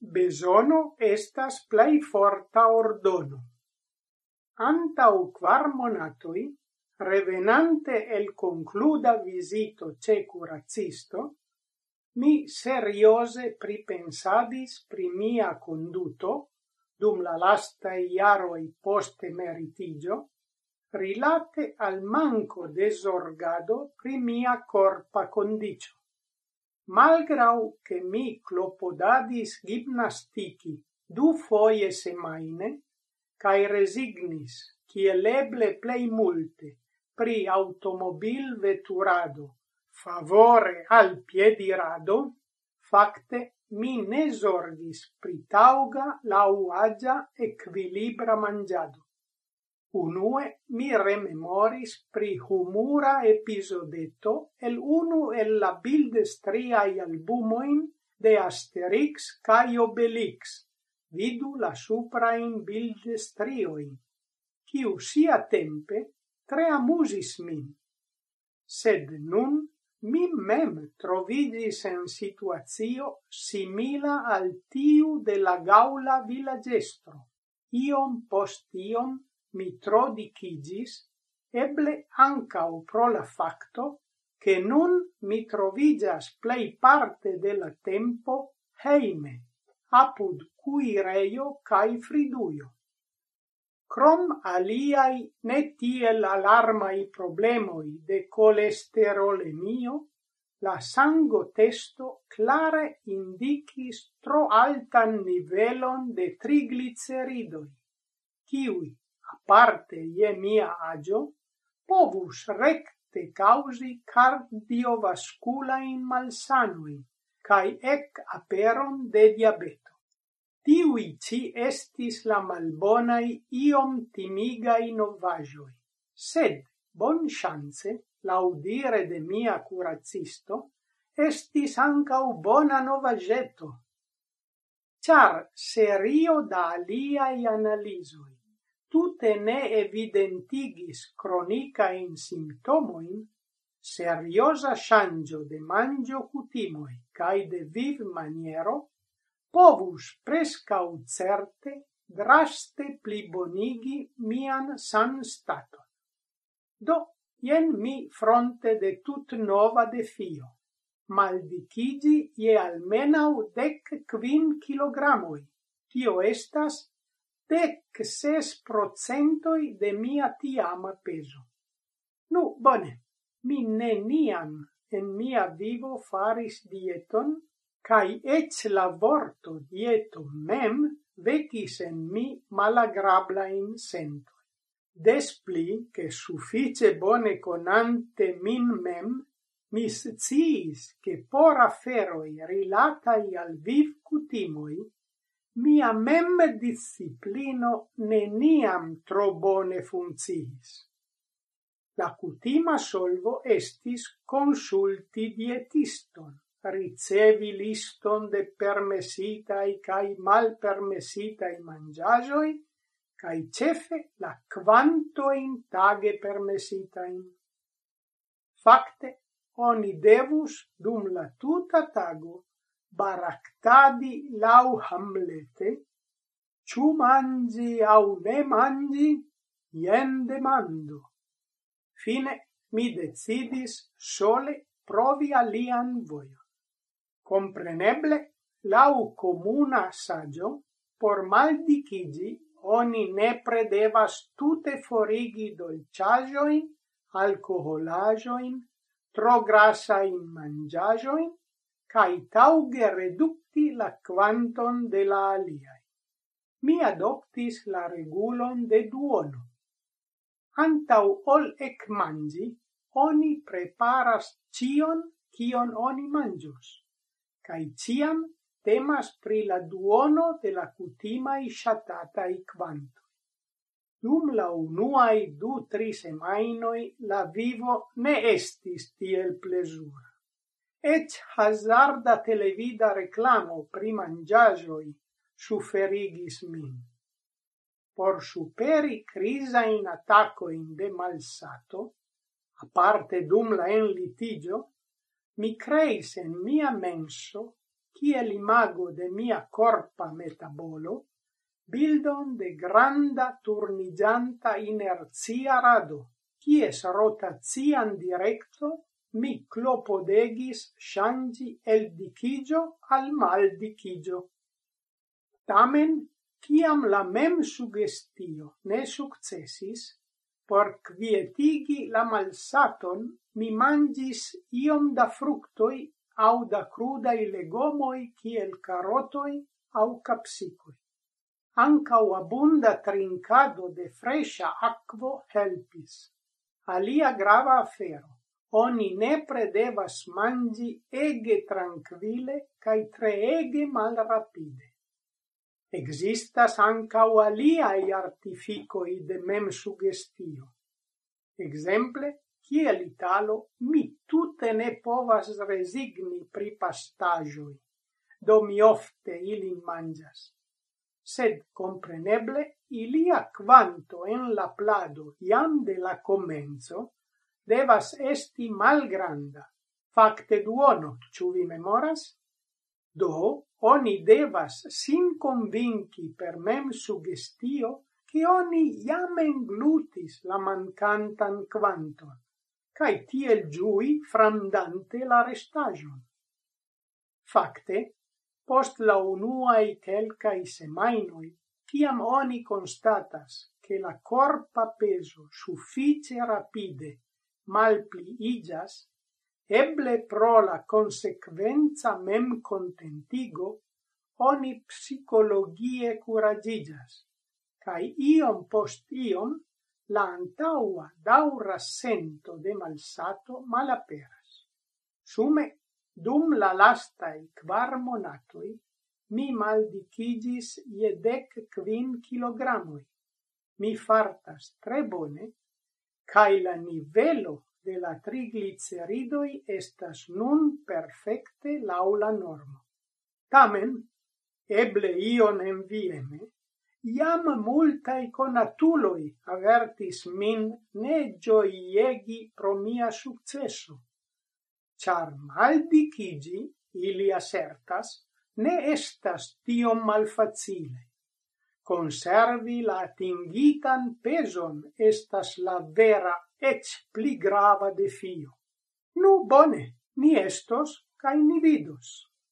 Besono estas plei forta ordono. Antau quar monatoj, revenante el concluda visito ce curacisto, mi seriose pripensadis pri mia conduto dum la lasta iaroi poste meritigio, rilate al manco desorgado pri mia corpa condicio malgrau che mi clopodadis gimnastici du foie semaine, cae resignis, ciel eble plei multe, pri automobil veturado, favore al piedirado, facte mi ne zorgis pri tauga lauagia equilibra mangiado. Unue mi rememoris pri humura episodeto el unu el la bildestriai albumoin de Asterix cae Obelix. Vidu la suprain bildestrioin, kiu sia tempe tre amusis min. Sed nun mi mem trovidis en situazio simila al tiu de la gaula villagestro. Iom post iom mi tro dicigis, eble ancau pro la facto che nun mi trovigas plei parte della tempo heime, apud cuireio cae friduio. Crom aliai ne tiel alarmai problemoi de colesterolemio, la sango testo clare indicis tro altan nivelon de trigliceridoi, kiwi aparte je mia agio povus recte causi cardiovasculain malsanui cae ec aperon de diabeto. Tiui ci estis la malbonai iom timigai novagioi, sed bon chance, laudire de mia curacisto, estis ancau bona novageto, char serio da aliai analisoi, tute ne evidentigis cronicain simptomoin, seriosa shangio de mangio cutimoi cae de viv maniero povus prescau certe draste plibonigi mian san stato. Do, jen mi fronte de tut nova defio, maldicigi je almenau dec quin kilogramoi, tio estas dec ses procentoi de mia tiama peso. Nu, bone, mi neniam en mia vivo faris dieton, cae ec la vorto dieto mem vecis en mi malagrabla in sento. Despli che suffice bone conante min mem, mi sciis che por aferoi rilatai al viv cutimoi mia mem disciplino neniam tro bone funciis. La cutima solvo estis consulti dietiston, ricevi liston de permesitai cae malpermessitai mangiagioi, cae cefe la quanto in tage permesitain. Fakte, oni devus dum la tuta tago baractadi lau Hamlete, ciu mangi au ne mangi, jen demando. Fine mi decidis sole provi alian voio. Compreneble, lau comuna saggio, por mal dicigi, oni nepre devas tute forigi dolciagioin, alcoholagioin, tro grassain mangiagioin, cae tauge reducti la quanton de la aliai. Mi adoptis la regulon de duono. Antau ol ec mangi, oni preparas cion cion oni mangios, cae ciam temas pri la duono de la cutimai shatatai quanto. Dum la unuai du-tri semainoi la vivo ne estis tiel plesura Et hazarda televida reclamo pri mangiagioi suferigis min, por superi krizajn atakojn de malsato, a parte dum la en litigio, mi creis en mia menso, kiel imago de mia corpa metabolo, bildon de granda turnigianta inerzia rado, kies rotazian directo mi clopodegis shangi el dicigio al mal dicigio. Tamen, ciam la mem sugestio ne successis, por quietigi la malsaton, mi mangis iom da fructoi au da crudai legomoi kiel carotoi au capsicoi. u abunda trincado de fresha aquo helpis. Alia grava afero oni nepre devas mangi ege tranquille cae treege malrapide. Existas ancau aliai artificoi de mem sugestio. Exemple, kiel italo, mi tute ne povas resigni pri pastajoi, do mi ofte ilin mangias. Sed, compreneble, ilia quanto en la plado iam de la comenzo devas esti malgranda, facte duono, ciu vi memoras? Do, oni devas sin convinci per mem sugestio che oni jam englutis la mancantan quanton, cae tiel giui frandante la restagion. Facte, post la unuae quelcae semainoi, ciam oni constatas che la corpa peso suffice rapide malpliiĝas, eble pro la consequenza mem contentigo, oni psicologie curagigas, cae iom post iom la antaua daura sento de malsato malaperas. Sume, dum la lastai kvar monatoj, mi maldicigis je dec quin kilogramoj. Mi fartas tre bone, cae la nivelo de la trigliceridoi estas nun perfekte laula normo. Tamen, eble ion envieme, iam multae conatuloi avertis min ne gioiegi pro mia successo, char maldicigi, ili assertas, ne estas tiom malfacile. Conservi la tingitan peson estas la vera ec pli grava defio. Nu, bone, ni estos, cae ni vidos.